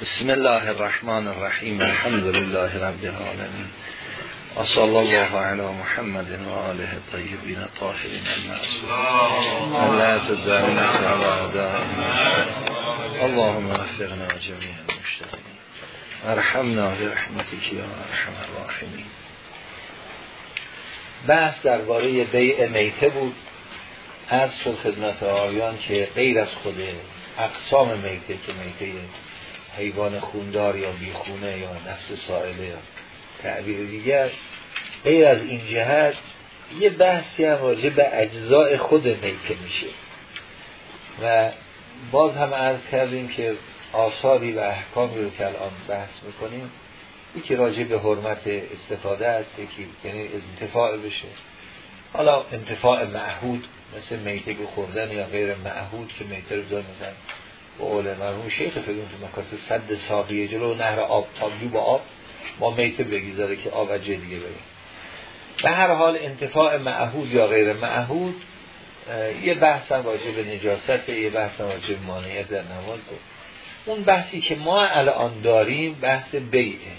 بسم الله الرحمن الرحیم الحمد لله رب العالمین و صلی الله علی محمد و آله الطیبین الطاهرین المعصومین تزالنا على اعدائنا اللهم وفقنا جميع المشتغلین ارحمنا برحمتك یا ارحم الراحمین بحث درباره بیع میته بود. از شد خدمت آیان که غیر از خود اقسام میته که میته حیوان خوندار یا بیخونه یا نفس سائله یا تعبیر دیگر غیر از این جهت یه بحثی هم راجع به اجزاء خود میته میشه. و باز هم عرض کردیم که آثاری و احکامی رو که الان بحث می‌کنیم یکی راجع به حرمت استفاده است یکی یعنی انتفاع بشه. حالا انتفاع معهود مثل که خوردن یا غیر معهود که میته رو دار میزن با اول مرحوم شیخ فکر تو مکاسه صد ساقیه جلو نهر آب تابجو با آب ما میته بگیزاره که آب از دیگه بریم. به هر حال انتفاع معهود یا غیر معهود یه بحث هم راجع به نجاست یه بحث هم راجع به مانعیت در نماز. اون بحثی که ما الان داریم بحث بیعه.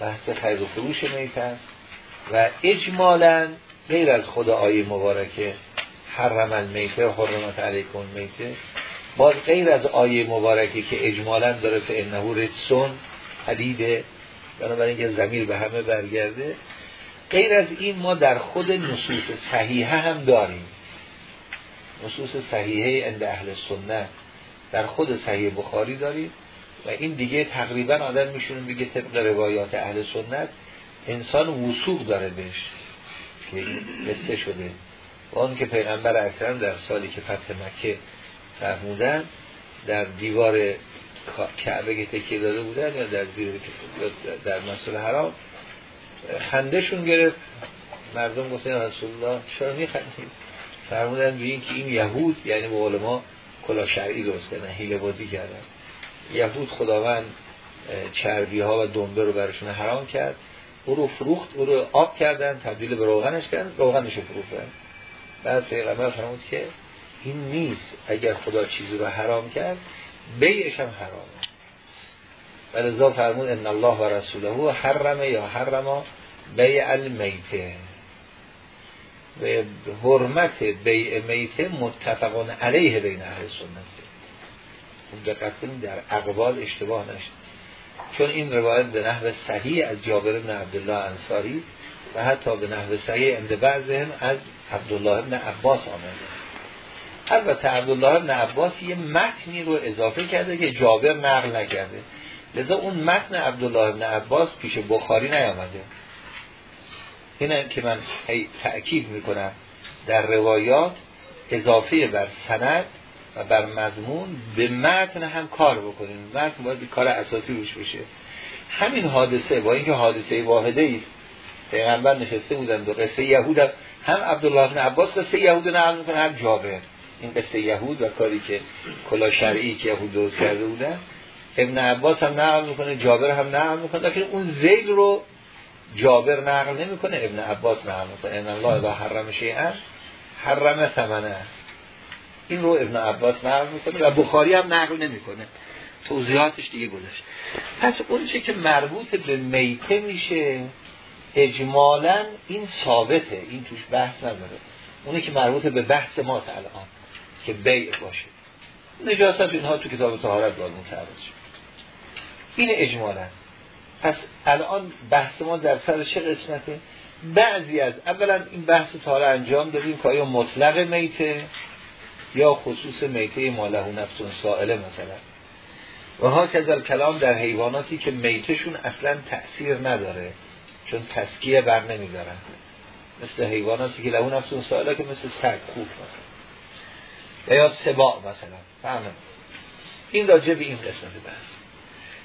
بحث خرید و فروش میته است و اجمالا غیر از خود آیه مبارکه حرم المیته حرمت علیکم میته باز غیر از آیه مبارکه که اجمالا داره که انهو رسون حدیده بنابراین که زمیر به همه برگرده. غیر از این ما در خود نصوص صحیحه هم داریم. نصوص صحیحه اند اهل سنت در خود صحیح بخاری داریم و این دیگه تقریبا آدم میشونه بگه طبق روایات اهل سنت انسان وسوق داره بهش. قصه شده. و اون که پیغمبر اکرم در سالی که فتح مکه فرمودن در دیوار کعبه که تکیه داده بودن یا در زیر در مسئول حرام خندهشون گرفت. مردم گفتن رسول الله چرا میخندید فرمودن به که این یهود یعنی به کلا شرعی درست کردن حیله بازی کردن. یهود خداوند چربی ها و دنبه رو برشون حرام کرد. او رو فروخت او رو آب کردن تبدیل به روغنش کردن روغنش رو فروختن بعد پیغمبر فرمود که این نیست اگر خدا چیزی رو حرام کرد بیعش هم حرامه ولذا فرمود ان الله و رسوله حرم یا حرم بیع المیته و حرمت بیع میته متفقان علیه بین اهل سنت. کنید در اقوال اشتباه نشد. چون این روایت به نحو صحیح از جابر بن عبدالله انصاری و حتی به نحو صحیح اند بعضهم از عبدالله بن عباس آمده. البته عبدالله بن عباس یه متنی رو اضافه کرده که جابر نقل نکرده. لذا اون متن عبدالله بن عباس پیش بخاری نیامده. اینه که من تأکید می‌کنم در روایات اضافه بر سند و بر مضمون به متن هم کار بکنیم. متن باید کار اساسی روش بشه همین حادثه با اینکه حادثه واحده است. پیغمبر نشسته بودن دو قصه یهود هم, عبدالله بن عباس قصه یهود نقل می‌کنه هم جابر. این قصه یهود و کاری که کلا شرعی که یهود درست کرده بودن. ابن عباس هم نقل می‌کنه جابر هم نقل می‌کنه. لیکن اون زیل رو جابر نقل نمی‌کنه ابن عباس نقل می‌کنه. ان الله اذا حرم شیئا حرم ثمنه. این رو ابن عباس نقل می‌کنه و بخاری هم نقل نمی‌کنه. توضیحاتش دیگه گذاشت پس اون چه که مربوط به میته میشه اجمالا این ثابته. این توش بحث نداره. اونی که مربوط به بحث ما الان که بیع باشه. نجاست اینها تو کتاب طهارت باید متعرض شد. این اجمالا. پس الان بحث ما در سر چه قسمته؟ بعضی از اولا این بحث تاره انجام دادیم که آیا مطلق میته؟ یا خصوص میته ماله نفسون سائله مثلا. و ها کذل کلام در حیواناتی که میتشون اصلا تأثیر نداره چون تسکیه بر نمیدارن. مثل حیواناتی که لهو نفسون سائله که مثل خوب مثلا. و یا سباع مثلا. فهمم. این راجع به این قسمت بحث.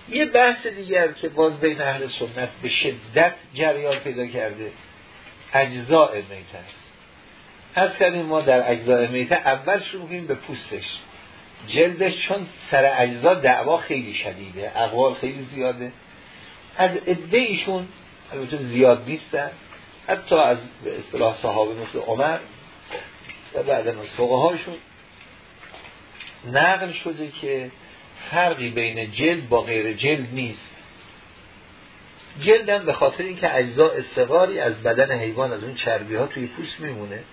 یه بحث دیگر که باز بین اهل سنت به شدت جریان پیدا کرده اجزاء است از کردیم ما در اجزاء میته اول شروع کنیم به پوستش. جلدش چون سر اجزا دعوا خیلی شدیده اقوال خیلی زیاده. از عده ایشون زیاد نیستن حتی از به اصطلاح صحابه مثل عمر و بعد از هاشون نقل شده که فرقی بین جلد با غیر جلد نیست. جلدم به خاطر اینکه اجزاء استقاری از بدن حیوان از اون چربی ها توی پوست میمونه.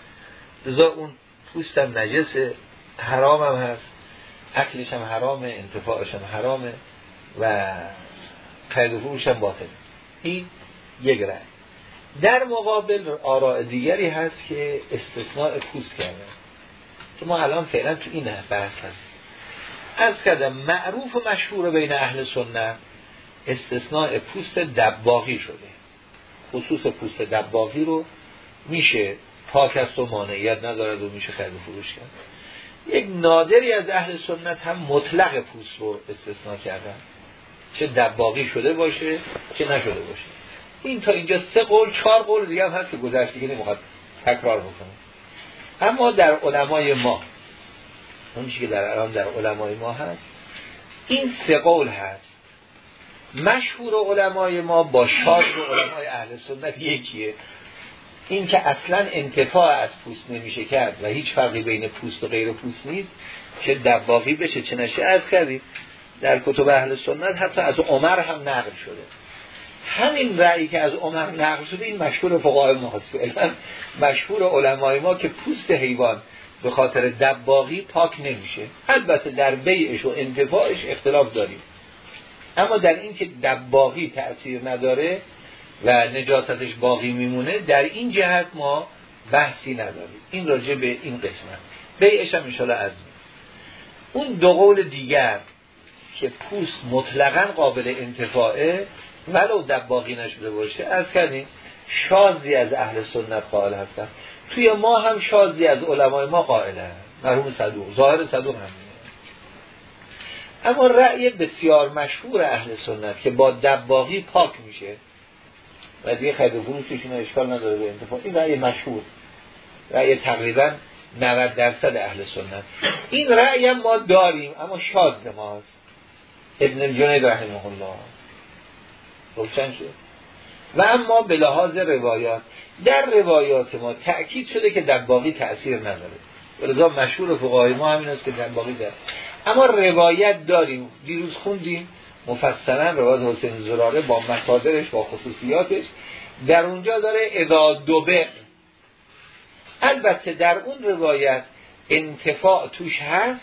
لذا اون پوست هم نجس حرام هم هست. اکلش هم حرامه انتفاعش هم حرامه و و فروش هم باطله این یک رأی. در مقابل آراء دیگری هست که استثناء پوست کرده که ما الان فعلا تو این بحث هست از کردم معروف و مشهور بین اهل سنت استثناء پوست دباغی شده. خصوص پوست دباغی رو میشه پاک است و مانعیت ندارد و میشه خرید فروش کرد. یک نادری از اهل سنت هم مطلق پوست رو استثناء کردن. چه دباغی شده باشه چه نشده باشه. این تا اینجا سه قول چهار قول دیگه هم هست که گذشته که نمی‌خواد تکرار بکنه. اما در علمای ما اون که در الان در علمای ما هست این سه قول هست. مشهور علمای ما با شاد و علمای اهل سنت یکیه. این که اصلا انتفاع از پوست نمیشه کرد و هیچ فرقی بین پوست و غیر پوست نیست چه دباغی بشه چه نشه از کردیم در کتب اهل سنت حتی از عمر هم نقل شده. همین رأیی که از عمر نقل شده این مشهور فقهای ما مشهور علمای ما که پوست حیوان به خاطر دباغی پاک نمیشه. البته در بیعش و انتفاعش اختلاف داریم. اما در این که دباغی تأثیر نداره و نجاستش باقی میمونه در این جهت ما بحثی نداریم. این راجع به این قسمت. بیعش هم انشاءالله از اون دو قول دیگر که پوست مطلقا قابل انتفاعه ولو دباغی نشده باشه. از کردیم شازی از اهل سنت قائل هستن. توی ما هم شازی از علمای ما قائلن مرحوم صدوق ظاهر صدوق هم. اما رأی بسیار مشهور اهل سنت که با دباغی پاک میشه. و دیگه خرید و فروششون اشکال نداره به انتفاع. این رأی مشهور. رأی تقریبا 90 درصد اهل سنت. این رأی هم ما داریم اما شاز ماست. ابن الجنید رحمه الله. روشن شد. و اما به لحاظ روایات در روایات ما تأکید شده که دباغی تأثیر نداره. ولذا مشهور فقهای ما همین است که دباغی داره. اما روایت داریم. دیروز خوندیم. مفصلا روایت حسین زراره با مصادرش با خصوصیاتش در اونجا داره اذا دوبه. البته در اون روایت انتفاع توش هست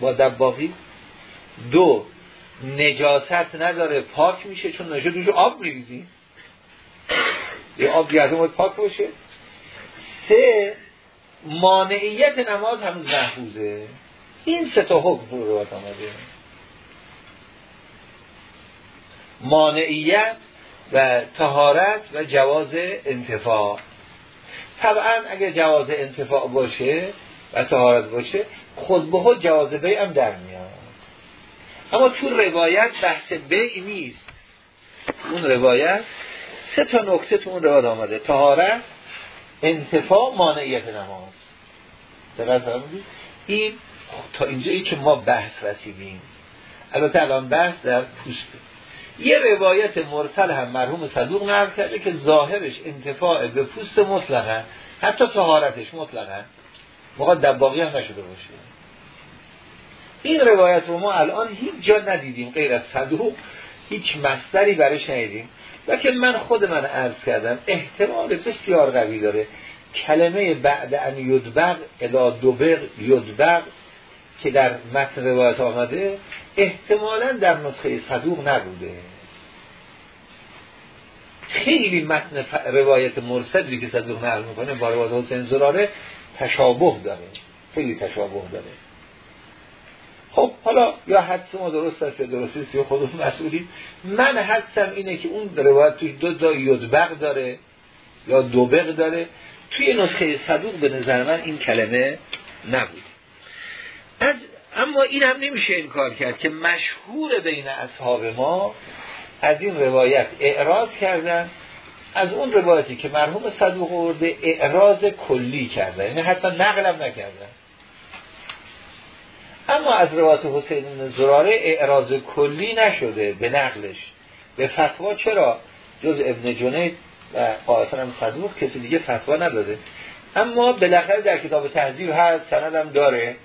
با دباغی. دو نجاست نداره پاک میشه چون نشه دوش آب میریزیم یه آب دیگه پاک باشه. سه مانعیت نماز هنوز محفوظه. این سه تا حکم رو روایت آمده. مانعیت و تهارت و جواز انتفاع. طبعا اگر جواز انتفاع باشه و تهارت باشه خود به خود جواز بیع هم در میاد. اما تو روایت بحث بیع نیست. اون روایت سه تا نکته تو اون روایت آمده. تهارت انتفاع مانعیت نماز. این تا اینجا ای که ما بحث رسیدیم. البته الان بحث در پوسته یه روایت مرسل هم مرحوم صدوق نقل کرده که ظاهرش انتفاع به پوست مطلقه حتی طهارتش مطلقه. موقع دباقی هم نشده باشه. این روایت رو ما الان هیچ جا ندیدیم غیر از صدوق. هیچ مستری برش ندیدیم. که من خود من عرض کردم احتمال بسیار قوی داره. کلمه بعد ان یدبق الا دوبق یدبق که در متن روایت آمده احتمالا در نسخه صدوق نبوده. خیلی متن روایت مرسلی که صدوق نقل می‌کنه با روایت حسین زراره تشابه داره. خیلی تشابه داره. خب حالا یا حدس ما درست است یا درست است یا خودمون مسئولیم من حدسم اینه که اون روایت توی دو دا یدبق داره یا دوبق داره. توی نسخه صدوق به نظر من این کلمه نبود اما این هم نمیشه انکار کرد که مشهور بین اصحاب ما از این روایت اعراض کردن از اون روایتی که مرحوم صدوق ورده اعراض کلی کردن یعنی حتی نقلم نکردن. اما از روایت حسین بن زراره اعراض کلی نشده به نقلش. به فتوا چرا؟ جز ابن جنید و قاعدتا هم صدوق کسی دیگه فتوا نداده. اما بالاخره در کتاب تحضیر هست سندم داره.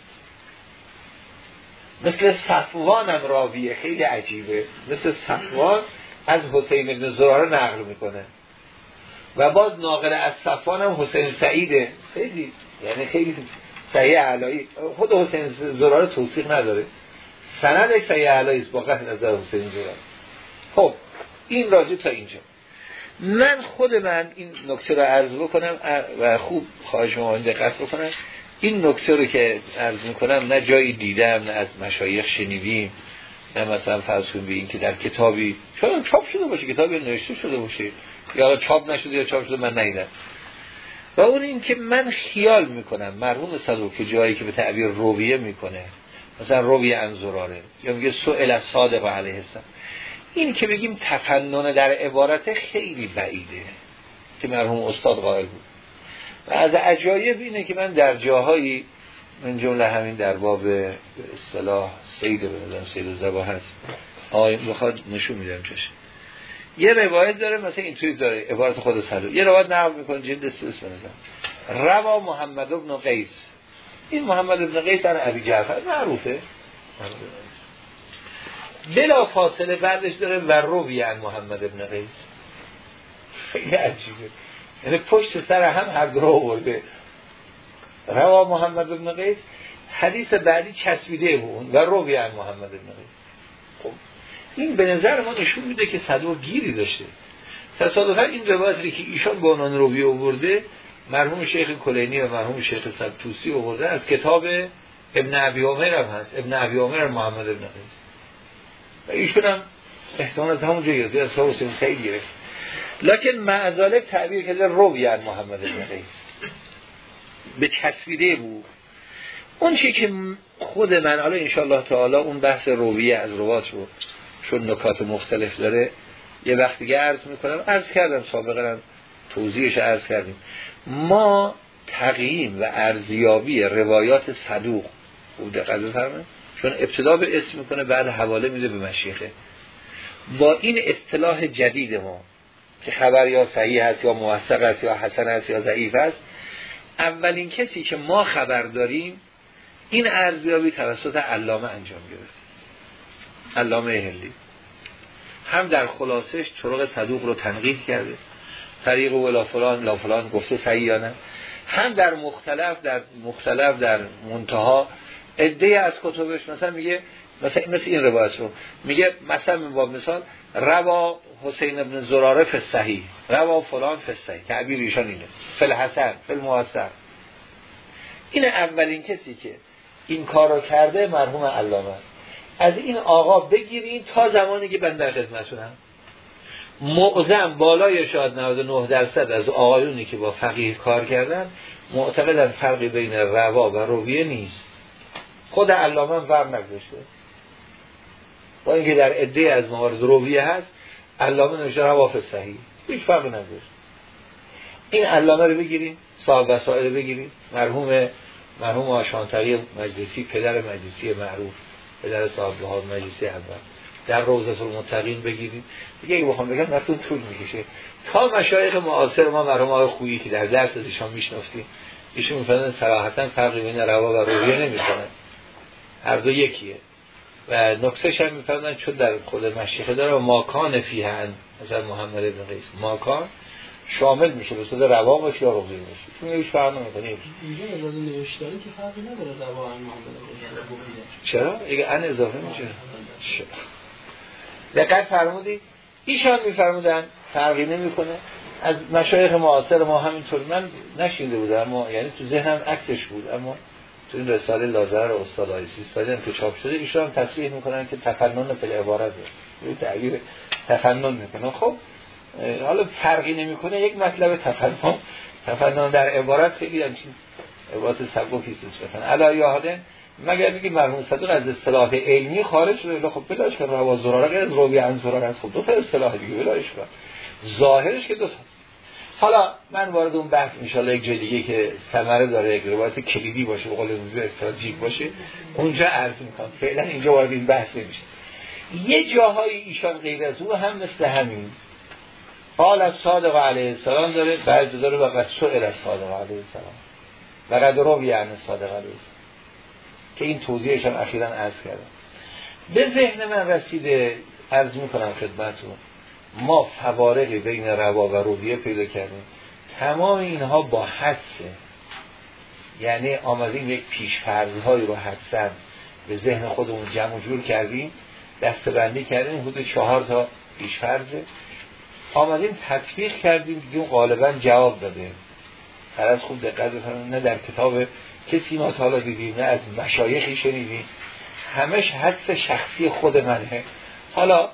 مثل صفوانم راویه خیلی عجیبه. مثل صفوان از حسین بن زراره نقل می‌کنه. و باز ناقل از صفوان هم حسین سعیده. خیلی یعنی خیلی صحیح علایی خود حسین زراره توصیق نداره. سندش صحیح علایی است با نظر حسین زراره. خب این راجع تا اینجا. من خود من این نکته رو عرض بکنم و خوب خواهش دقت بکنم. این نکته رو که عرض می‌کنم نه جایی دیدم نه از مشایخ شنیدیم نه مثلا فرض به این که در کتابی شاید چاپ شده باشه کتابی نوشته شده باشه یا چاپ نشده یا چاپ شده من نیدم و اون این که من خیال می‌کنم مرحوم صدوق که جایی که به تعبیر رویه می‌کنه مثلا روی انزراره یا میگه سئل صادق علیه السلام. این که بگیم تفنن در عبارت خیلی بعیده که مرحوم استاد قائل بود. و از عجایب اینه که من در جاهایی من جمله همین در باب اصطلاح سید بردم سید زبا هست. آقای بخواد نشون میدم چشه یه روایت داره مثلا اینطوری داره عبارت خود سلو یه روایت نقل می‌کنه جلد سوس بنظر روا محمد ابن قیس. این محمد ابن قیس در عبی جعفر معروفه. بلا فاصله بعدش داره و روی عن محمد ابن قیس. خیلی عجیبه. یعنی پشت سر هم هر دو آورده. روا محمد ابن قیس حدیث بعدی چسبیده بود. و روی عن محمد ابن قیس. خب این به نظر ما نشون میده که صدوق گیری داشته. تصادفا این روایتی که ایشان با عنوان روی آورده مرحوم شیخ کلینی و مرحوم شیخ سبتوسی آورده از کتاب ابن ابی عمر هم هست. ابن ابی عمر محمد ابن قیس. و ایشون هم احتمال از همون جایی از سعید گرفت. لکن معذالک تعبیر کرده رویان محمد بن قیس. به تصویره بود. اون چی که خود من حالا انشاءالله تعالی اون بحث رویه از روات رو چون نکات مختلف داره یه وقت دیگه عرض می‌کنم. عرض کردم سابقا توضیحش عرض کردیم. ما تقییم و ارزیابی روایات صدوق خوب دقت بفرمایید چون ابتدا به اسم می‌کنه بعد حواله میده به مشیخه. با این اصطلاح جدید ما که خبر یا صحیح هست یا موثق است یا حسن است یا ضعیف است. اولین کسی که ما خبر داریم این ارزیابی توسط علامه انجام گرفت. علامه هلی هم در خلاصش طرق صدوق رو تنقیح کرده. طریق ولا فلان لا فلان گفته صحیح یا نه. هم در مختلف در مختلف در منتها عده از کتبش مثلا میگه مثلا مثل این روایت رو. میگه مثلا با مثال روا حسین ابن زراره فستحی روا فلان فستحی تعبیر ایشان اینه. فل موثر این اولین کسی که این کار رو کرده مرحوم علامه است. از این آقا بگیرین تا زمانی که بنده خدمتونم معظم بالای شاید 99 درصد از آقایونی که با فقیه کار کردن معتقدن فرقی بین روا و رویه نیست. خود علامه هم نگذاشته. با اینکه در عده از موارد رویه هست علامه نوشته روافظ صحیح. هیچ فرقی نداشت. این علامه رو بگیریم صاحب وسائل بگیریم. مرحوم مرحوم آشانتری مجلسی پدر مجلسی معروف پدر صاحب لحاظ مجلسی اول. در روزت المتقین بگیریم. دیگه اگه بخوام بگم نسون طول می‌کشه. تا مشایخ معاصر ما مرحوم آقای خویی که در درس ازشان میشنافتیم ایشون می‌فهمن صراحتا فرقی بین روا و رویه نمی‌کنن هر دو یکیه. و نکتهش هم میفرمدن چون در خود مشیخه داره و ماکان فیهن مثلا محمد ابن قیس. ماکان شامل میشه به صورت روا باشه یا روزی باشه. چون هیچ فرق نمی‌کنه. اینجا اجازه نوشتاری که فرقی نداره روا چرا؟ اگه ان اضافه میشه. دقت فرمودی ایشان میفرمودن فرقی نمی‌کنه. از مشایخ معاصر ما همینطور. من نشینده بودم اما یعنی تو ذهنم عکسش بود اما تو این رساله لازر استاد آی سیستانی هم که چاپ شده ایشون هم تصریح می‌کنن که تفنن فل عبارت یه تعبیر تفنن می‌کنه خب حالا فرقی نمی‌کنه یک مطلب تفنن. تفنن در عبارت خیلی همچین عبارت سبکی نسبتا. علا یاهده مگر میگی مرحوم صدق از اصطلاح علمی خارج شده خب بلاش کن روا زراره غیر از روی عن زراره است. خب دو تا اصطلاح دیگه بلاش کن ظاهرش که دو تا حالا من وارد اون بحث انشالله یک جای دیگه که ثمره داره یک روایت کلیدی باشه به قول روزی استراتژیک باشه اونجا عرض می‌کنم. فعلا اینجا وارد این بحث نمیشه. یه جاهای ایشان غیر از او هم مثل همین. قال از صادق علیه السلام داره بعضی داره و قد سئل از صادق علیه السلام. و قد رو یعنی صادق علیه السلام. که این توضیحش اخیرا عرض کردم. به ذهن من رسیده عرض می‌کنم خدمتون ما فوارقی بین روا و رویه پیدا کردیم. تمام اینها با حدسه یعنی آمدیم یک پیشفرزهایی رو حدسن. به ذهن خودمون جمع جور کردیم دستبندی کردیم حدود چهار تا پیشفرزه آمدیم تطبیق کردیم دیگه غالبا جواب داده. هر از خوب دقت بفرمایید. نه در کتاب کسی ما حالا دیدیم نه از مشایخی شنیدیم. همش حدس شخصی خود منه. حالا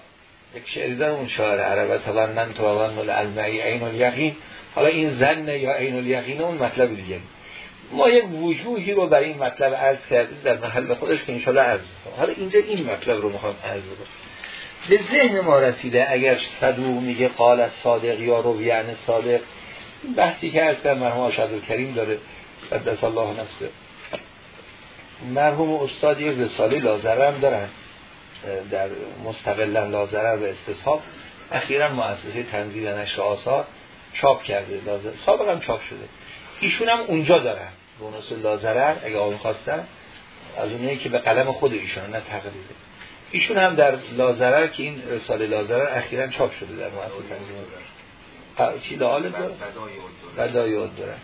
یک شعری اون شاعر عربه تبنن تو مل المعی عین الیقین. حالا این زن یا عین الیقین اون مطلب دیگه. ما یک وجوهی رو برای این مطلب عرض کردیم در محل خودش که انشالله عرض حالا اینجا این مطلب رو می‌خوام عرض کنم به ذهن ما رسیده اگر صدوق میگه قال از صادق یا رو یعنی صادق بحثی که از مرحوم آشد کریم داره قدس الله نفسه. مرحوم استاد یک رساله لازرم دارن. در مستقلا لازره و استصحاب اخیرا مؤسسه تنظیم نشر آثار چاپ کرده. لازر سابقا هم چاپ شده. ایشون هم اونجا دارن بونوس لازرر اگه آقا خواستن از اونایی که به قلم خود ایشون نه تقریبه ایشون هم در لازرر که این رساله لازرر اخیرا چاپ شده در مؤسسه تنظیم چی؟ لعال داره؟ بدای داره.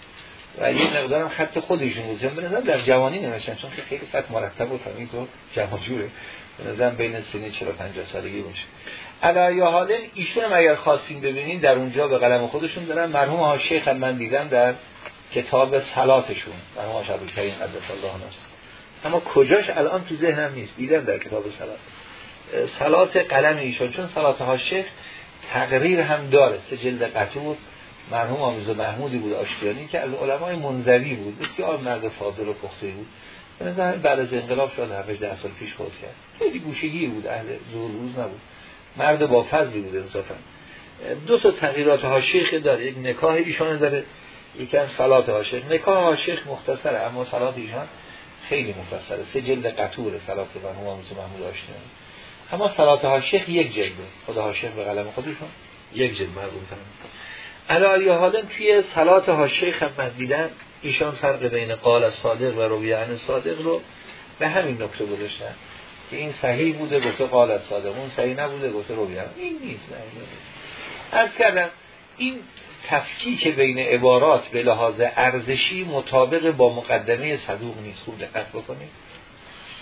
و یه مقدارم خط خودشون بود. به در جوانی نمیشن چون خیلی خط مرتب و تمیز و جمع جوره. به نظر بین سنی 40 50 سالگی باشه. علایه حال ایشون اگر خواستین ببینین در اونجا به قلم خودشون دارن. مرحوم ها شیخ هم من دیدم در کتاب سلاتشون مرحوم ها شبه کریم عبدالله الله ناست اما کجاش؟ الان تو ذهنم نیست. دیدم در کتاب سلات سلات قلم ایشون. چون سلات ها شیخ تقریر هم داره. سه جلد قطور. مرحوم آمیز محمودی بود آشتیانی که از علمای منزوی بود. بسیار مرد فاضل و پخته بود. نظر بعد از انقلاب شد 7 ده سال پیش خود کرد. خیلی گوشگیر بود اهل زور روز نبود. مرد با فضلی بود انصافا. دو تا تغییرات هاشیخ داره. یک نکاح ایشان داره یکم صلات هاشیخ نکاح هاشیخ مختصره اما صلات ایشان خیلی مفصله سه جلد قطور صلات مرحوم آمیز محمود آشتیانی اما صلات هاشیخ یک جلده خدا هاشیخ به قلم خودشون. یک جلد مرگون علی حالا توی صلات هاشیخ هم من دیدم ایشان فرق بین قال صادق و رویان صادق رو به همین نکته گذاشتن که این صحیح بوده گفته قال صادق. اون صحیح نبوده گفته رویان این نیست نه این نیست. از کردم این تفکیک بین عبارات به لحاظ ارزشی مطابق با مقدمه صدوق نیست. خوب دقت بکنید.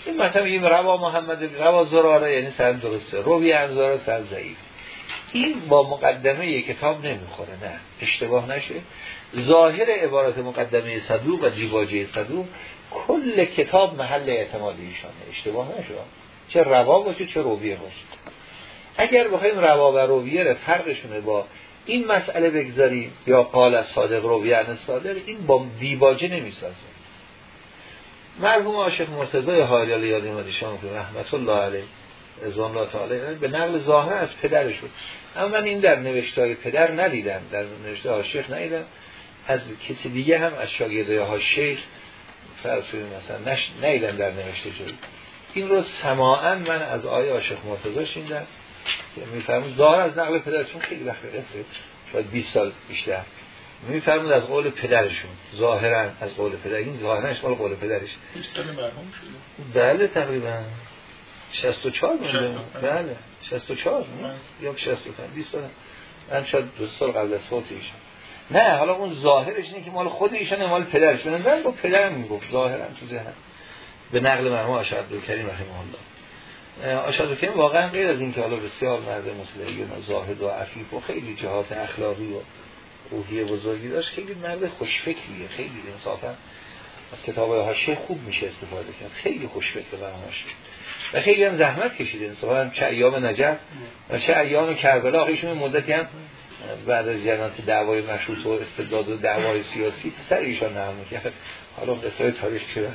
این مثلا این روا محمد روا زراره یعنی سر درسته. روی انزاره سر ضعیف. این با مقدمه کتاب نمی‌خوره نه. اشتباه نشه. ظاهر عبارت مقدمه صدوق و دیواجه صدوق کل کتاب محل اعتماد ایشانه. اشتباه نشه چه روا باشه چه رویه باشه. اگر بخوایم روا و رویه فرقشونه با این مسئله بگذاریم یا قال از صادق رویه صادق این با دیواجه نمی‌سازه. مرحوم عاشق مرتضی حالی یادی مدیشان رحمت الله علیه ازان الله به نقل ظاهر از پدرشون اما من این در نوشتای پدر ندیدم در نوشته شیخ ندیدم. از کسی دیگه هم از شاگرده ها شیخ فرض مثلا نش... ندیدم در نوشته شد این رو سماعا من از آیه عاشق مرتضی شیندم که میفرمون ظاهر از نقل پدرشون خیلی وقت قصه شاید 20 سال بیشتر. میفرمود از قول پدرشون. ظاهرا از قول پدر. این ظاهرا اشمال قول پدرش. 20 سال مرحوم شده. بله تقریبا. 64 مونده. بله 64 یا 65 20 سال. من شاید دو سال قبل از فوت ایشان نه حالا اون ظاهرش اینه که مال خود ایشان مال پدرش. به با پدرم می‌گفت. ظاهرا تو ذهن. به نقل مرحوم اشعر کریم رحمه الله. اشعر کریم واقعا غیر از اینکه حالا بسیار مرد مسلمی و زاهد و عفیف و خیلی جهات اخلاقی و روحی بزرگی داشت خیلی مرد خوشفکریه. خیلی انصافا از کتاب های خوب میشه استفاده کرد. خیلی خوشفکر و و خیلی هم زحمت کشیده انصافا چه ایام نجف و چه ایام کربلا. ایشون مدتی هم بعد از جنات دعوای مشروط و استبداد و دعوای سیاسی پسر ایشان نرم کرد حالا قصه تاریخ چه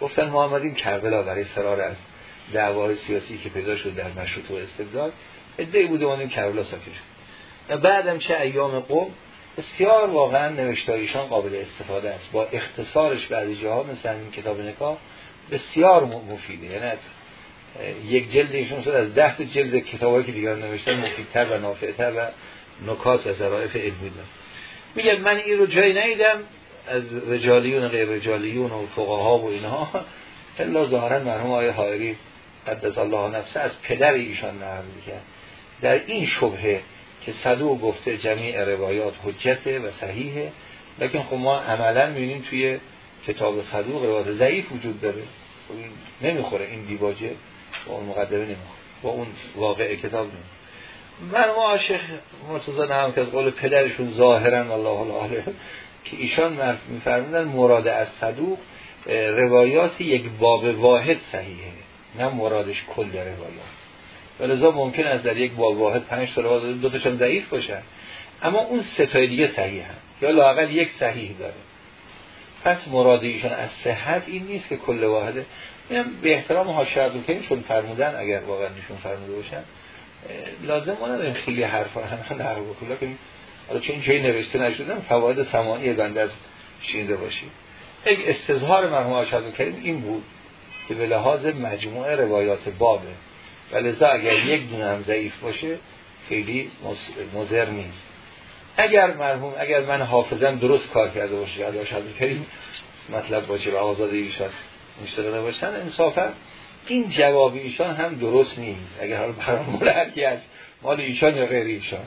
گفتن ما آمدیم کربلا برای فرار از دعوای سیاسی که پیدا شد در مشروط و استبداد ادعی بوده اونیم کربلا ساکن شد. بعدم چه ایام قوم؟ بسیار واقعا نوشتاریشان قابل استفاده است. با اختصارش بعضی جاها مثل این کتاب نکاح بسیار مفیده. یعنی از یک جلد ایشون شد از ده جلد کتابایی که دیگر نوشتن مفیدتر و نافعتر و نکات و ظرائف علمی دارم میگه من این رو جایی نیدم از رجالیون و غیر رجالیون و فقها و اینها. الا ظاهرا مرحوم آیه حائری قدس الله نفسه از پدر ایشان نقل کرد در این شبهه که صدوق گفته جمیع روایات حجته و صحیحه لیکن خب ما عملا می‌بینیم توی کتاب صدوق روایات ضعیف وجود داره. خب نمی‌خوره این دیواجه با اون مقدمه نمی‌خوره با اون واقع کتاب نمی‌خوره. من ما عاشق مرتضی نهم که از قول پدرشون ظاهرا الله العاله که ایشان میفرمودن مراد از صدوق روایات یک باب واحد صحیحه نه مرادش کل روایات. ولذا ممکن است در یک باب واحد پنج تا روایت دو تاشون ضعیف باشن. اما اون سه تای دیگه صحیح هم. یا لاقل یک صحیح داره. پس مراد ایشان از صحت این نیست که کل واحده. میگم به احترام حاشیه که چون فرمودن اگر واقعا نشون فرموده باشن لازم ما نداریم خیلی حرفا هم نقل بکنیم که حالا چون چه نوشته نشدن فواید سمانی بنده از شینده باشید. یک استظهار مرحوم آشاد کریم این بود که به لحاظ مجموعه روایات بابه و لذا اگر یک دونه هم ضعیف باشه خیلی مزر نیست. اگر مرحوم اگر من حافظم درست کار کرده باشه یا آشاد کریم مطلب باشه و آزاده ایشان مشترک باشن انصافا این جواب ایشان هم درست نیست. اگر حالا برام هر از مال ایشان یا غیر ایشان؟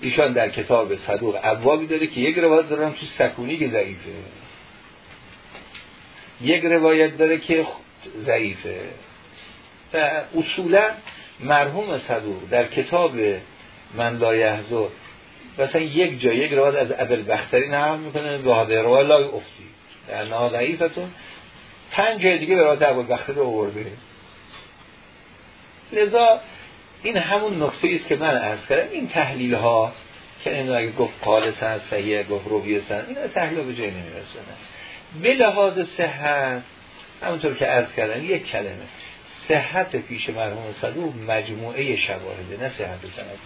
ایشان در کتاب صدوق ابوابی داره که یک روایت دارم تو سکونی که ضعیفه. یک روایت داره که ضعیفه. و اصولا مرحوم صدوق در کتاب من لا یحضر مثلا یک جا یک روایت از ابل بختری نقل می‌کنه به هده روایت لا افتی در نها ضعیفتون. پنج جای دیگه روایت ابل بختری آورده. لذا این همون نقطه است که من عرض کردم. این تحلیل ها که این اگه گفت قال سند صحیح گفت رویه سند این تحلیل به جای نمیرسونه. به لحاظ صحت همونطور که عرض کردم یک کلمه. صحت پیش مرحوم صدوق مجموعه شواهده نه صحت سندی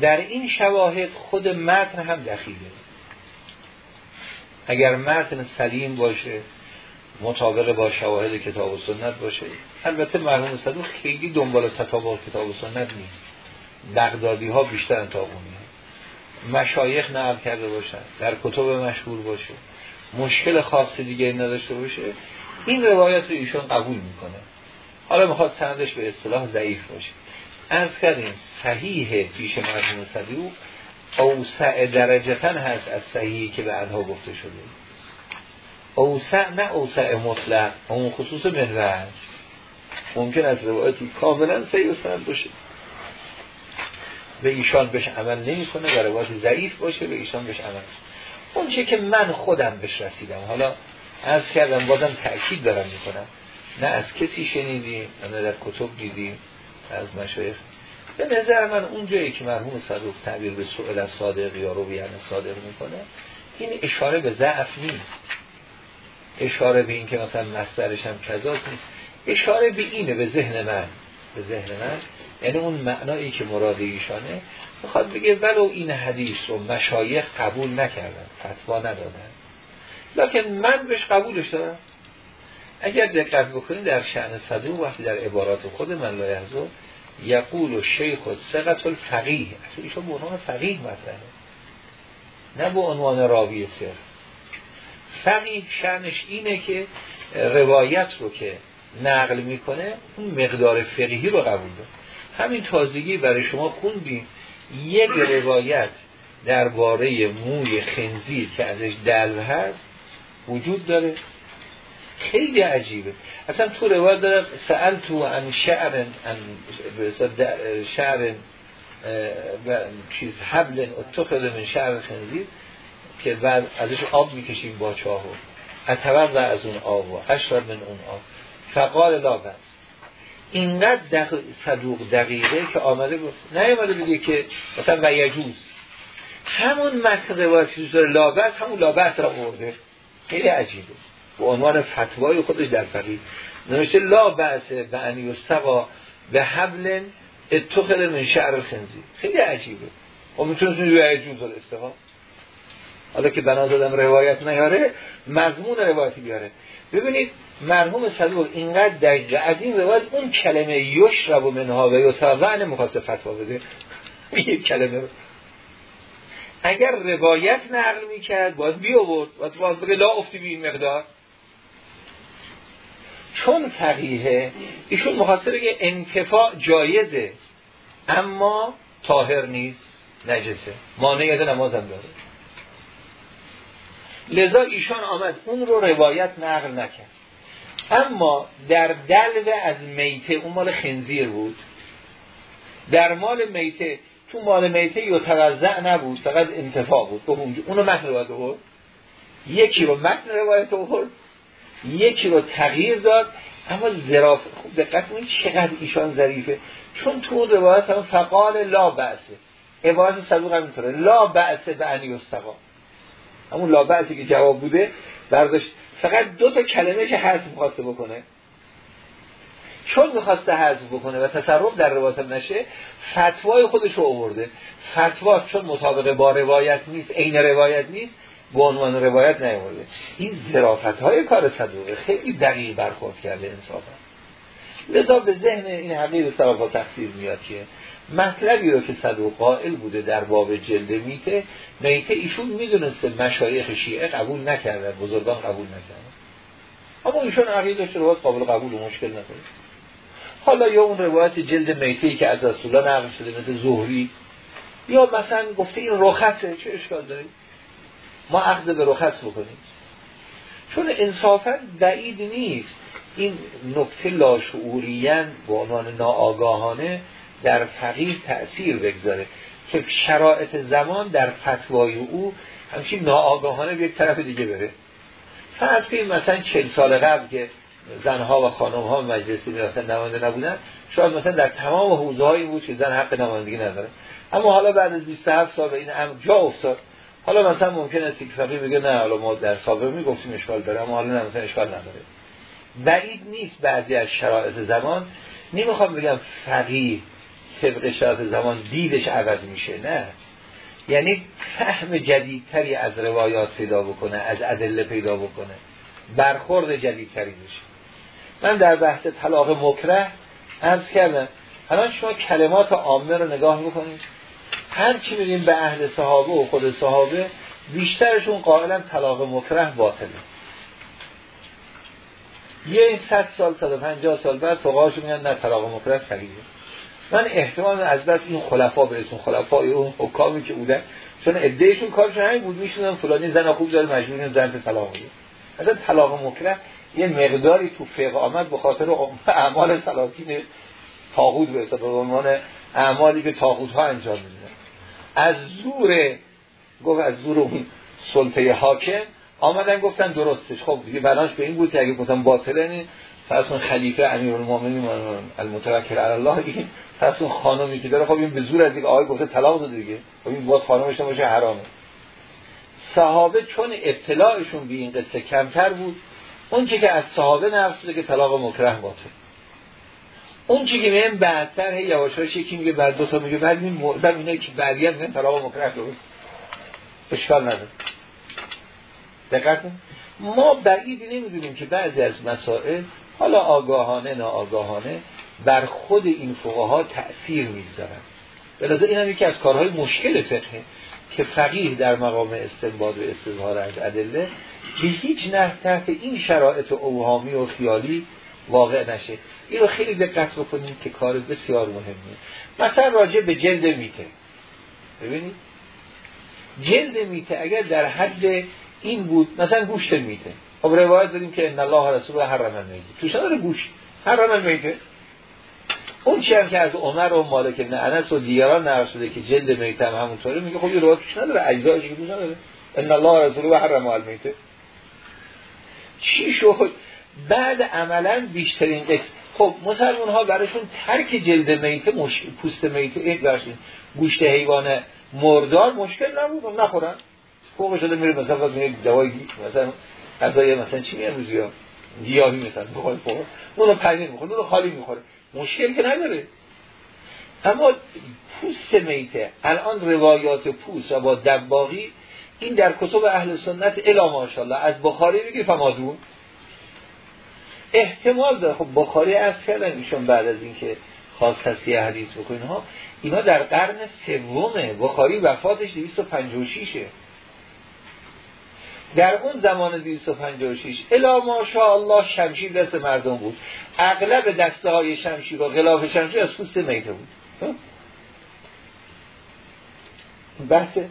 در این شواهد خود متن هم دخیله. اگر متن سلیم باشه مطابق با شواهد کتاب و سنت باشه. البته مرحوم صدوق خیلی دنبال تطابق کتاب و سنت نیست. بغدادی ها بیشتر انتاقونی مشایخ نقل کرده باشن در کتب مشهور باشه. مشکل خاص دیگه نداشته باشه. این روایت رو ایشون قبول می‌کنه. حالا می‌خواد سندش به اصطلاح ضعیف باشه. از کردیم صحیح پیش مرحوم صدوق اوسع درجتن هست از صحیحی که بعدها گفته شده. اوسع نه اوسع مطلق اون خصوص منوج ممکن از روایتی کاملا صحیح و سند باشه. به ایشان بهش عمل نمی‌کنه و روایت ضعیف باشه به ایشان بهش عمل اون چه که من خودم بهش رسیدم. حالا از کردم بازم تأکید دارم می‌کنم. نه از کسی شنیدیم نه در کتب دیدیم از مشایخ. به نظر من اون جایی که مرحوم صدوق تعبیر به سؤال صادق یا رو بیان صادق می‌کنه این اشاره به ضعف نیست. اشاره به این که مثلا مسترش هم کذاست نیست. اشاره به اینه به ذهن من. به ذهن من. یعنی اون معنایی که مراد ایشانه. می‌خواد بگه ولو این حدیث رو مشایخ قبول نکردن فتوا ندادن. لکن من بهش قبولش دارم. اگر دقت بکنید در شعن صدوق وقتی در عبارات خود من لا یحضر یقول و شیخ و سقط الفقیه. اصلا ایشون به عنوان فقیه مطرحه نه به عنوان راوی صرف. فقیه شعنش اینه که روایت رو که نقل می‌کنه اون مقدار فقیهی رو قبول داره. همین تازگی برای شما خوندیم. یک روایت درباره موی خنزیر که ازش دلو هست وجود داره. خیلی عجیبه. اصلا تو روایت داره سأل تو عن شعر شعر و چیز حبل اتخذ من شعر خنزیر. که بعد ازش آب می‌کشیم با چاهو. اتوقع از اون آب و اشرب من اون آب. فقال لا بس اینقدر دق... صدوق دقیقه که آمده گفت نه بگه که مثلا و یجوز. همون متن روایت داره لابس همون لابس را برده خیلی عجیبه. به عنوان فتوای خودش در فقید نوشته لا بحث به ان به حبل اتخل من شعر خنزی خیلی عجیبه. و می‌تونست و یجوز استفا حالا که بنا دادم روایت نیاره مضمون روایتی بیاره. ببینید مرحوم صدوق اینقدر دقیقه. از این روایت اون کلمه یش و منها و یتابع نمی‌خواسته فتوا بده. یک کلمه. اگر روایت نقل می‌کرد باید بی آورد باید باید بگه لا افتی بی این مقدار. چون فقیه ایشون مخواسته بگه انتفاع جایزه اما طاهر نیست نجسه. مانعیت نمازم داره. لذا ایشان آمد اون رو روایت نقل نکرد. اما در دلو از میته اون مال خنزیر بود. در مال میته تو مال میته یا توزع نبود فقط انتفاع بود. اونجا اونو متن روایت بود یکی رو متن روایت بود یکی رو تغییر داد. اما زراف خوب دقت کنید چقدر ایشان ظریفه. چون تو روایت هم فقال لا بعثه عبارت صدوق هم اینطوره. لا بعثه به انی همون لا بعثه که جواب بوده برداشت. فقط دو تا کلمه که حذف می‌خواسته بکنه. چون می‌خواسته حذف بکنه و تصرف در روایت نشه فتوای خودش رو آورده. فتوا چون مطابق با روایت نیست عین روایت نیست به عنوان روایت نیورده این ظرافت های کار صدوقه خیلی دقیق برخورد کرده انصافا لذا به ذهن این حقیق صرافا تقصیر میاد که مطلبی رو که صدوق قائل بوده در باب جلد میته میته ایشون می‌دونسته مشایخ شیعه قبول نکرده بزرگان قبول نکرده. اما ایشون عقیدش رو قابل قبول و مشکل نداره. حالا یا اون روایت جلد میته که از رسول الله نقل شده مثل زهری یا مثلا گفته این رخصه چه اشکال داره؟ ما عقد به رخص بکنیم. چون انصافا بعید نیست. این نکته لاشعوریان به عنوان ناآگاهانه در فقیر تأثیر بگذاره. که شرایط زمان در فتوای او همچین ناآگاهانه به یک طرف دیگه بره فرض کنیم مثلا چل سال قبل که زنها و خانمها مجلسی می‌رفتن نماینده نبودن شاید مثلا در تمام حوزه هایی بود که زن حق نمایندگی نداره. اما حالا بعد از 27 سال این امر جا افتاد. حالا مثلا ممکن است که فقیه بگه نه حالا ما در سابق می‌گفتیم اشکال داره اما حالا نه مثلا اشکال نداره. بعید نیست بعضی از شرایط زمان. نمی‌خوام بگم فقیه طبق شرایط زمان دیدش عوض میشه نه؟ یعنی فهم جدیدتری از روایات پیدا بکنه از ادله پیدا بکنه. برخورد جدیدتری بشه من در بحث طلاق مکره عرض کردم. الان شما کلمات عامه رو نگاه بکنید هر چی میگیم به اهل صحابه و خود صحابه بیشترشون قائلا طلاق مکره باطله. یه صد سال 150 سال بعد فقهاش میگن نه طلاق مکره صحیحه. من احتمال از دست این خلفا به اسم خلفای اون حکامی که بودن. چون ادهشون کارشون همین بود. میشونن فلانی زن خوب داره مجبور زن طلاق بده اصلا طلاق مکره یه مقداری تو فقه آمد به خاطر اعمال سلاطین تاغوت به به عنوان اعمالی که تاغوت ها انجام میدن. از زور گفت از زور اون سلطه حاکم آمدن گفتن درستش. خب دیگه بناش به این بود که اگه گفتن باطله پس اون خلیفه امیرالمومنین المتوکل علی الله این پس اون خانمی که داره خب این به زور از یک آقای گفته طلاق داده دیگه. خب این باز خانمش باشه حرامه. صحابه چون اطلاعشون به این قصه کمتر بود اون که از صحابه نقل که طلاق مکره باطل. اون چی که میگن بعدتر هی یواشاش یکی میگه بعد دو تا میگه بعد این معظم اینه که بعدیت میگن طلاق مکره درست اشکال نداره. دقت ما بعیدی نمی‌دونیم که بعضی از مسائل حالا آگاهانه ناآگاهانه بر خود این فقها تأثیر می‌گذارن به این هم یکی از کارهای مشکل فقهه که فقیه در مقام استنباط و استظهار از ادله که هیچ نه تحت این شرایط اوهامی و خیالی واقع نشه. این رو خیلی دقت بکنید که کار بسیار مهمه مثلا راجع به جلد میته. ببینید. جلد میته اگر در حد این بود مثلا گوشت میته. خب روایت داریم که ان الله رسول حرم المیته توش نداره گوشت حرم المیته اون چی هم که از عمر و مالک ابن انس و دیگران نقل شده که جلد میته هم همونطوره میگه خب این روایت توش نداره اجزایش که نداره ان الله رسول حرم المیته چی شد؟ بعد عملا بیشترین قسم. خب مسلمان ها براشون ترک جلد میته مشکل پوست میته این برشون گوشت حیوان مردار مشکل نبود نخورن. فوق شده میره مثلا دوایی مثلا غذای مثلا چی میگن روزی ها؟ گیاهی مثلا بخواد فوق اونو پنیر می‌خوره اونو خالی می‌خوره مشکل که نداره. اما پوست میته الان روایات پوست و با دباغی این در کتب اهل سنت الا ماشاءالله. از بخاری بگی فمادون. احتمال داره. خب بخاری از کردن ایشون بعد از اینکه خاص تصحیح حدیث بکنین ها. اینا در قرن سومه. بخاری وفاتش 256 ه در اون زمان 256 الا ماشاءالله شمشیر دست مردم بود. اغلب دسته های شمشیر و غلاف شمشیر از پوست میته بود. بحثه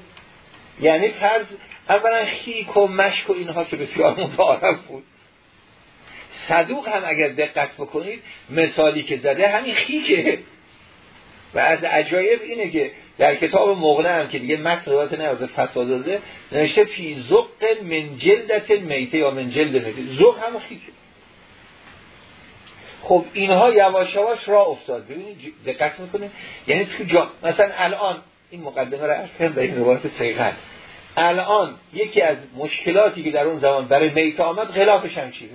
یعنی فرض اولا خیک و مشک و اینها که بسیار متعارف بود. صدوق هم اگر دقت بکنید مثالی که زده همین خیکه. و از عجایب اینه که در کتاب مغنه هم که دیگه متن روایت نه از فتوا داده نوشته فی زق من جلدت میته یا من جلد میته زق هم خیکه خب اینها یواش یواش را افتاد. ببینید دقت می‌کنید. یعنی تو جا مثلا الان این مقدمه را از به این روایت سیغت الان یکی از مشکلاتی که در اون زمان برای میته آمد غلاف شمشیره.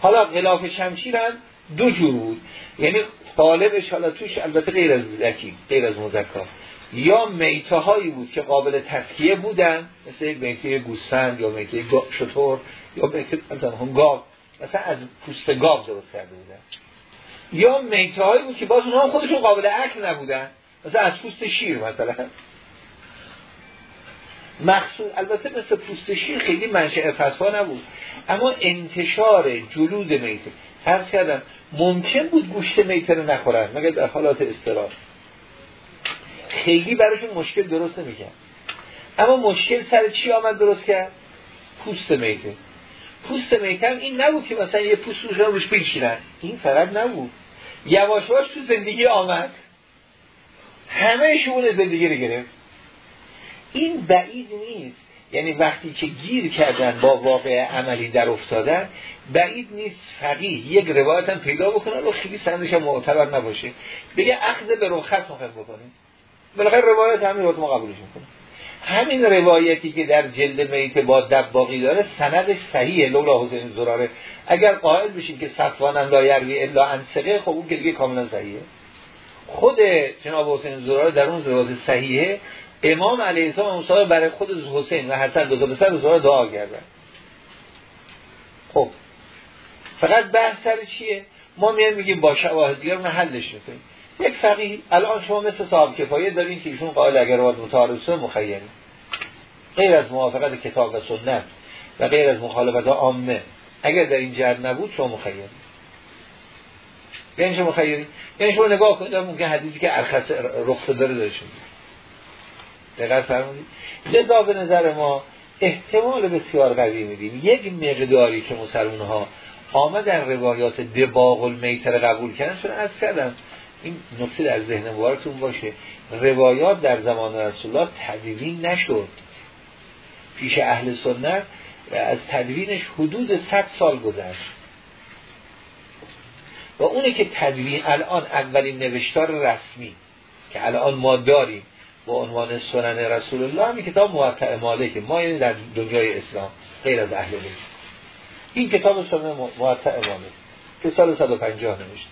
حالا غلاف شمشیر هم دو جور بود. یعنی طالبش حالا توش البته غیر از ذکی غیر از مذکر یا میته هایی بود که قابل تسکیه بودن مثل یک میته گوسفند یا میته شطور یا میته مثلا هم گاو. مثلا از پوست گاو درست کرده بودن. یا میته هایی بود که باز اونها خودشون قابل اکل نبودن. مثلا از پوست شیر مثلا. مخصوص البته مثل پوست شیر خیلی منشأ فتوا نبود. اما انتشار جلود میته هر کردم ممکن بود گوشت میته رو نخورن مگر در حالات استرار خیلی براشون مشکل درست نمی‌کرد. اما مشکل سر چی آمد درست کرد؟ پوست میته پوست میته این نبود که مثلا یه پوست روش روش بچینن. این فقط نبود. یواش تو زندگی آمد. همه شون زندگی رو گرفت. این بعید نیست. یعنی وقتی که گیر کردن با واقع عملی در افتادن بعید نیست فقیه. یک روایت هم پیدا بکنن و خیلی سندش هم معتبر نباشه. بگه اخذ به رخص مخواهد بکنیم. بالاخره روایت همین رو ما قبولش می‌کنیم. همین روایتی که در جلد میت با دباقی داره سندش صحیحه. لولا حسین زراره. اگر قائل بشین که صفوانم لا یروی الا انسقه خب اون که دیگه کاملا صحیحه. خود جناب حسین زراره در اون روایت صحیحه. امام علیه السلام مصاحبه برای خود حسین و حسن دو پسر دعا کردن. خب. فقط بحث سر چیه؟ ما میایم میگیم با شواهد دیگر حلش می‌کنیم. یک فقیه الان شما مثل صاحب کفایه دارین که ایشون قائل اگر واد متعارض مخیر غیر از موافقت کتاب و سنت و غیر از مخالفت عامه. اگر در این جهت نبود شما مخیر یعنی شما مخیری یعنی شما نگاه کنید ممکن حدیثی که ارخص رخصه داره داشته دقیق فرمودید لذا به نظر ما احتمال بسیار قوی میدیم. یک مقداری که مسلمان ها آمدن روایات دباغ المیتر قبول کردن چون از کردم این نکته در ذهن مبارکتون باشه. روایات در زمان رسول الله تدوین نشد. پیش اهل سنت از تدوینش حدود 100 سال گذشت. و اونه که تدوین الان اولین نوشتار رسمی که الان ما داریم با عنوان سنن رسول الله همین کتاب موقع مالکه. ما یعنی در دنیای اسلام غیر از اهل بیت. این کتاب سنن موقع مالک که سال 150 نوشته.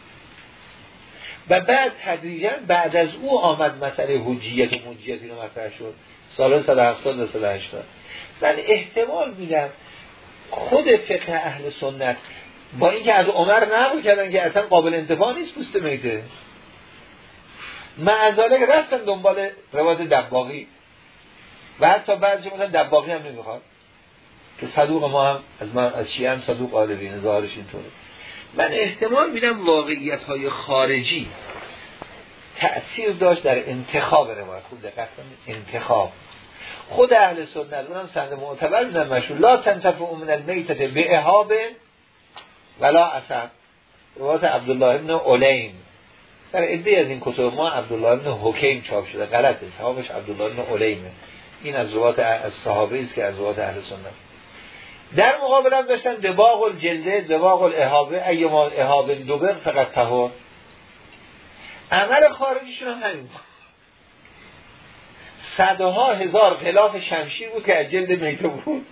و بعد تدریجا بعد از او آمد مسئله حجیت و مجیت اینو مطرح شد. سال 170 و 180 من احتمال میدم خود فقه اهل سنت با اینکه از عمر نقل کردن که اصلا قابل انتفاع نیست پوست میته. معذاله رفتن دنبال روایت دباغی. و حتی بعضی مثلا دباغی هم نمی‌خواد. که صدوق ما هم از من از شیعه هم صدوق آلوین ظاهرش اینطوره. من احتمال میدم واقعیت های خارجی تأثیر داشت در انتخاب روایت. خود دقت کنید. انتخاب. خود اهل سنت اونم سند معتبر میدن مشهور. لا تنتفع من المیتت به احاب ولا اصب روایت عبدالله ابن علیم در عده از این کتب ما عبدالله ابن حکیم چاپ شده. غلطه. صحابش عبدالله ابن علیمه این از روایت از صحابه است که از روایت اهل سنت. در مقابل هم داشتن دباغ الجلده دباغ الاحابه. ایما احابه دوبر فقط تهور عمل خارجیشون هم همین صدها هزار غلاف شمشیر بود که از جلد میته بود.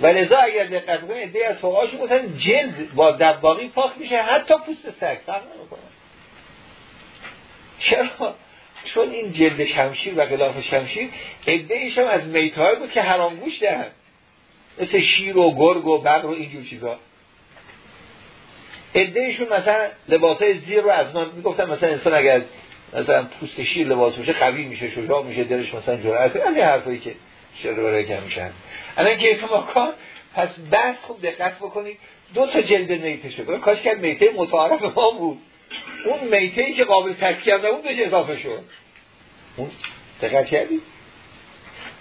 و لذا اگر دقت کنید ایده از فقهاشون گفتن جلد با دباغی پاک میشه حتی پوست سگ فرق نمی‌کنه. چرا؟ چون این جلد شمشیر و غلاف شمشیر هم از میتهای بود که حرام گوش دهن. مثل شیر و گرگ و بقر و اینجور چیزا. ایشون مثلا لباسای زیر رو از من می‌گفتن مثلا انسان اگر مثلا پوست شیر لباس بشه قوی میشه شجاع میشه دلش مثلا جرأت از این حرفایی که شروع که میشه هست الان کیف ماکان پس بس خوب دقت بکنید. دو تا جلد میته شد. کاش کرد میته متعارف ما بود. اون میته ای که قابل تکیه اون بهش اضافه شد. اون دقت کردید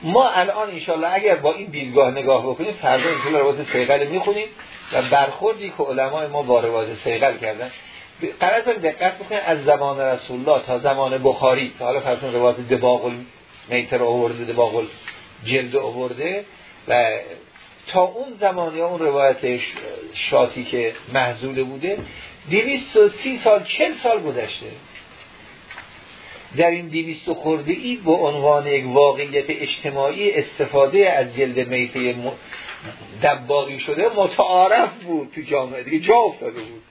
ما الان انشالله اگر با این دیدگاه نگاه بکنیم فردا انشالله روایت سیغل می‌خونیم و برخوردی که علمای ما با روایت سیغل کردن. قرار دقت بکنیم از زمان رسول الله تا زمان بخاری. تا حالا فرض روایت دباغل میتر آورده دباغل جلد آورده. و تا اون زمان یا اون روایت شاتی که محضوله بوده سی سال چل سال گذشته. در این دیویست خورده ای به عنوان یک واقعیت اجتماعی استفاده از جلد میته دباغی شده متعارف بود تو جامعه. دیگه جا افتاده بود.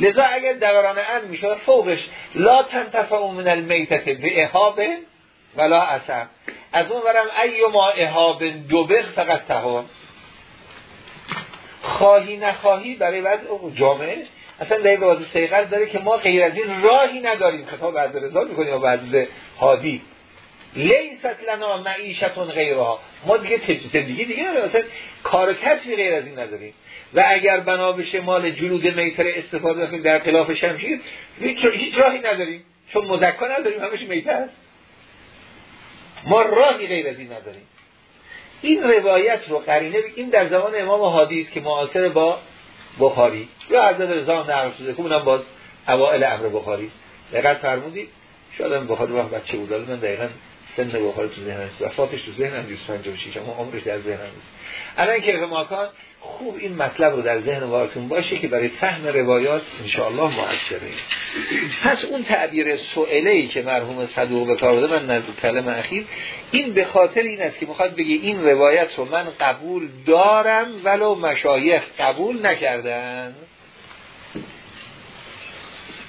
لذا اگر دوران ان میشه فوقش لا تنتفع من المیتت به احابه ولا اثر. از اون برم ایما احاب دوبر فقط تهان. خواهی نخواهی برای بعد جامعه اصلا در روز سیقل داره که ما غیر از این راهی نداریم. خطاب بعد رضا می‌کنیم و بعد حادی لیست لنا معیشتون غیرها. ما دیگه زندگی دیگه نداریم. اصلا کار کسی غیر از این نداریم. و اگر بنا بشه مال جلود میتر استفاده کنیم در خلاف شمشیر هیچ راهی نداریم. چون مذکر نداریم. همش میتر است. ما راهی غیر از این نداریم. این روایت رو قرینه این در زمان امام حادی که معاصر با بخاری. یا حضرت رضا نقل شده که اونم باز اوائل امر بخاری است. دقیقا فرمودید. شاید بخاری وقت بچه بود؟ من دقیقا سن بخاری تو ذهنم است وفاتش تو ذهنم 256 اما عمرش در ذهنم نیست. الان که ماکان خوب این مطلب رو در ذهن وارتون باشه که برای فهم روایات انشاءالله موثره پس اون تعبیر سئله ای که مرحوم صدوق به کار من نزد کلم اخیر این به خاطر این است که می‌خواد بگه این روایت رو من قبول دارم ولو مشایخ قبول نکردن.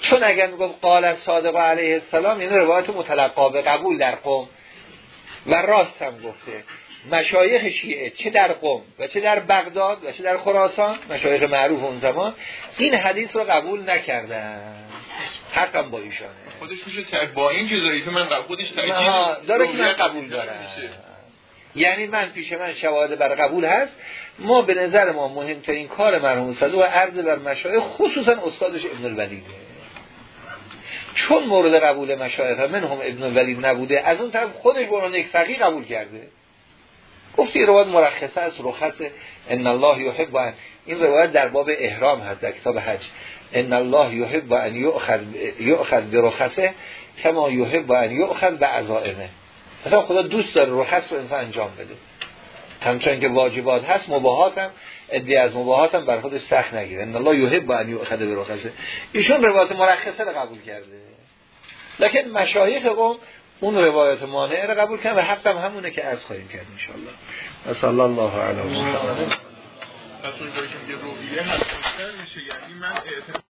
چون اگر میگم قال صادق علیه السلام این روایت متلقا به قبول در قوم. و راست هم گفته. مشایخ شیعه چه در قم و چه در بغداد و چه در خراسان مشایخ معروف اون زمان این حدیث رو قبول نکردن. حقم با ایشانه. خودش میشه با این جزایی من قبول خودش داره که من قبول دارم یعنی من پیش من شواهد بر قبول هست. ما به نظر ما مهمترین کار مرحوم صدوق و عرض بر مشایخ خصوصا استادش ابن الولیده چون مورد قبول مشایخ من هم ابن الولید نبوده از اون طرف خودش برون یک فقی قبول کرده. گفتی روایت مرخصه است رخص. ان الله یحب ان این روایت در باب احرام هست در کتاب حج. ان الله یحب ان یؤخذ یؤخذ برخصه کما یحب ان یؤخذ بعزائمه. مثلا خدا دوست داره رخص رو انسان انجام بده. همچنان که واجبات هست مباهات هم. ادعی از مباهات هم بر خودش سخت نگیره. ان الله یحب ان یؤخذ برخصه ایشون روایت مرخصه رو قبول کرده. لکن مشایخ قوم اون روایت مانع رو قبول کرد و حقم همونه که از خواهیم کرد انشاءالله. و صلی الله علیه و از اونجایی که رویه هست میشه یعنی